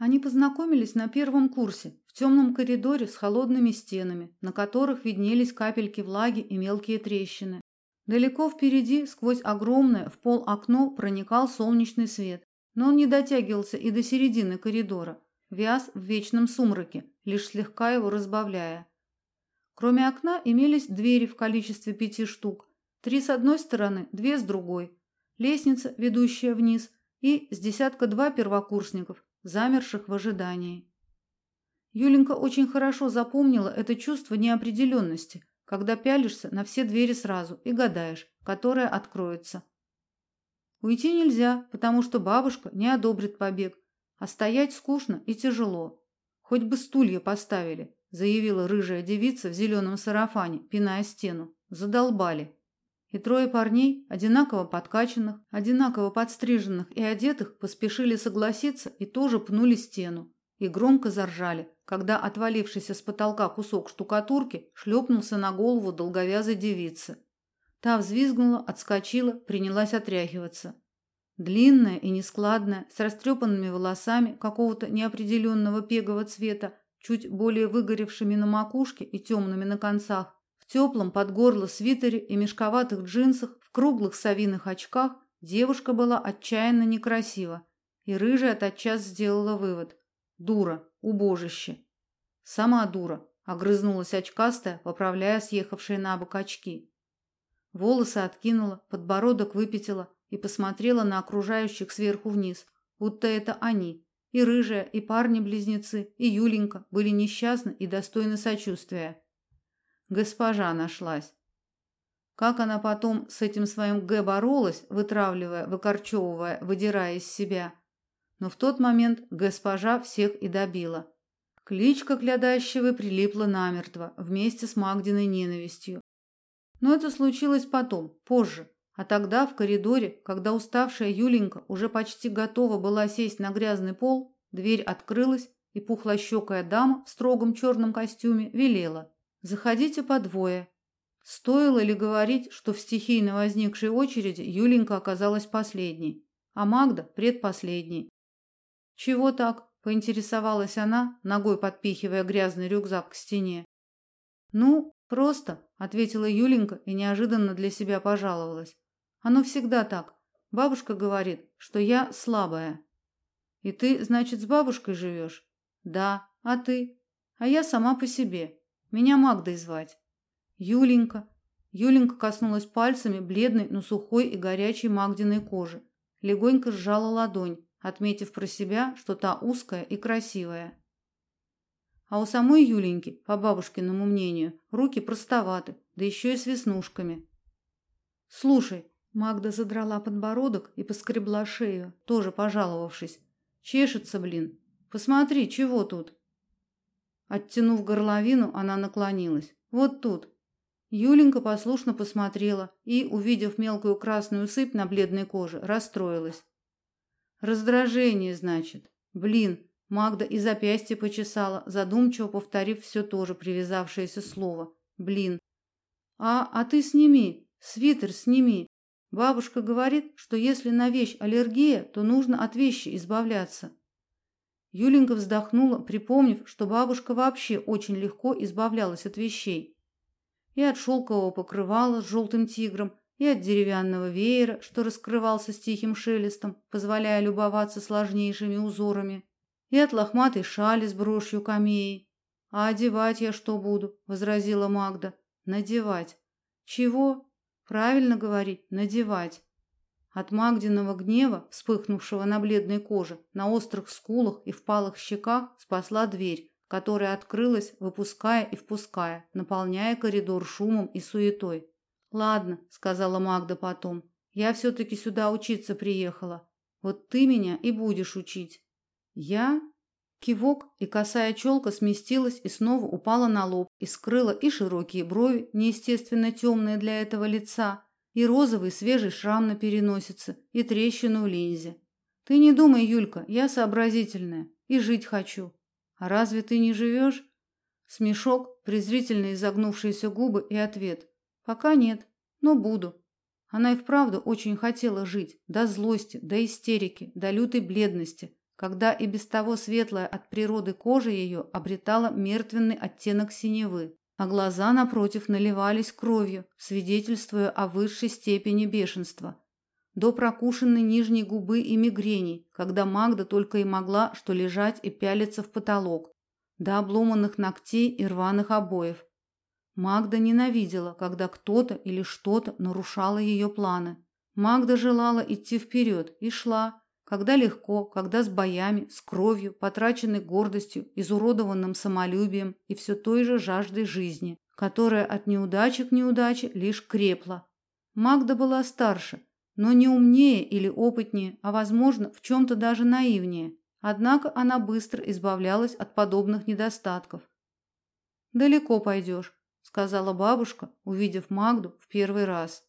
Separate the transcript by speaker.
Speaker 1: Они познакомились на первом курсе, в темном коридоре с холодными стенами, на которых виднелись капельки влаги и мелкие трещины. Далеко впереди, сквозь огромное в пол окно, проникал солнечный свет, но он не дотягивался и до середины коридора, вяз в вечном сумраке, лишь слегка его разбавляя. Кроме окна имелись двери в количестве пяти штук, три с одной стороны, две с другой, лестница, ведущая вниз, и с десятка два первокурсников, замерших в ожидании. Юленька очень хорошо запомнила это чувство неопределенности, когда пялишься на все двери сразу и гадаешь, которая откроется. Уйти нельзя, потому что бабушка не одобрит побег, а стоять скучно и тяжело. Хоть бы стулья поставили, заявила рыжая девица в зеленом сарафане, пиная стену. Задолбали. И трое парней, одинаково подкачанных, одинаково подстриженных и одетых, поспешили согласиться и тоже пнули стену. И громко заржали, когда отвалившийся с потолка кусок штукатурки шлепнулся на голову долговязой девицы. Та взвизгнула, отскочила, принялась отряхиваться. Длинная и нескладная, с растрепанными волосами какого-то неопределенного пегового цвета, чуть более выгоревшими на макушке и темными на концах, теплом под горло свитере и мешковатых джинсах, в круглых совиных очках, девушка была отчаянно некрасива, и рыжая тотчас сделала вывод: дура, убожище. Сама дура, огрызнулась очкастая, поправляя съехавшие на бок очки. Волосы откинула, подбородок выпятила и посмотрела на окружающих сверху вниз, будто это они, и рыжая, и парни-близнецы, и Юленька были несчастны и достойны сочувствия. Госпожа нашлась. Как она потом с этим своим Г боролась, вытравливая, выкорчевывая, выдирая из себя. Но в тот момент госпожа всех и добила. Кличка Клядащевой прилипла намертво, вместе с Магдиной ненавистью. Но это случилось потом, позже, а тогда в коридоре, когда уставшая Юленька уже почти готова была сесть на грязный пол, дверь открылась, и пухлощёкая дама в строгом черном костюме велела: "Заходите по двое". Стоило ли говорить, что в стихийно возникшей очереди Юленька оказалась последней, а Магда предпоследней? Чего так? поинтересовалась она, ногой подпихивая грязный рюкзак к стене. Ну, просто, ответила Юленька и неожиданно для себя пожаловалась. Оно всегда так. Бабушка говорит, что я слабая. И ты, значит, с бабушкой живешь? Да. А ты? А я сама по себе. Меня Магдой звать. Юленька. Юленька коснулась пальцами бледной, но сухой и горячей Магдиной кожи. Легонько сжала ладонь, отметив про себя, что та узкая и красивая. А у самой Юленьки, по бабушкиному мнению, руки простоваты, да еще и с веснушками. Слушай, Магда задрала подбородок и поскребла шею, тоже пожаловавшись. Чешется, блин. Посмотри, чего тут? Оттянув горловину, она наклонилась. Вот тут. Юленька послушно посмотрела и, увидев мелкую красную сыпь на бледной коже, расстроилась. Раздражение, значит. Блин, Магда и запястье почесала, задумчиво повторив все то же привязавшееся слово. Блин. А, а ты сними, свитер сними. Бабушка говорит, что если на вещь аллергия, то нужно от вещи избавляться. Юленька вздохнула, припомнив, что бабушка вообще очень легко избавлялась от вещей. И от шелкового покрывала с желтым тигром, и от деревянного веера, что раскрывался с тихим шелестом, позволяя любоваться сложнейшими узорами, и от лохматой шали с брошью камеи. А одевать я что буду, возразила Магда. Надевать. Чего? Правильно говорить, надевать. От Магдиного гнева, вспыхнувшего на бледной коже, на острых скулах и впалых щеках, спасла дверь, которая открылась, выпуская и впуская, наполняя коридор шумом и суетой. Ладно, сказала Магда потом. Я все таки сюда учиться приехала. Вот ты меня и будешь учить. Я Кивок, и косая челка сместилась и снова упала на лоб и скрыла и широкие брови, неестественно темные для этого лица, и розовый свежий шрам на переносице, и трещину в линзе. Ты не думай, Юлька, я сообразительная и жить хочу. А разве ты не живешь? Смешок, презрительно изогнувшиеся губы и ответ: пока нет, но буду. Она и вправду очень хотела жить, до злости, до истерики, до лютой бледности когда и без того светлая от природы кожа ее обретала мертвенный оттенок синевы, а глаза напротив наливались кровью, свидетельствуя о высшей степени бешенства. До прокушенной нижней губы и мигрени, когда Магда только и могла что лежать и пялиться в потолок, до обломанных ногтей и рваных обоев. Магда ненавидела, когда кто-то или что-то нарушало ее планы. Магда желала идти вперед и шла, когда легко, когда с боями, с кровью, потраченной гордостью, изуродованным самолюбием и все той же жаждой жизни, которая от неудачи к неудаче лишь крепла. Магда была старше, но не умнее или опытнее, а возможно, в чем то даже наивнее. Однако она быстро избавлялась от подобных недостатков. Далеко пойдешь», — сказала бабушка, увидев Магду в первый раз.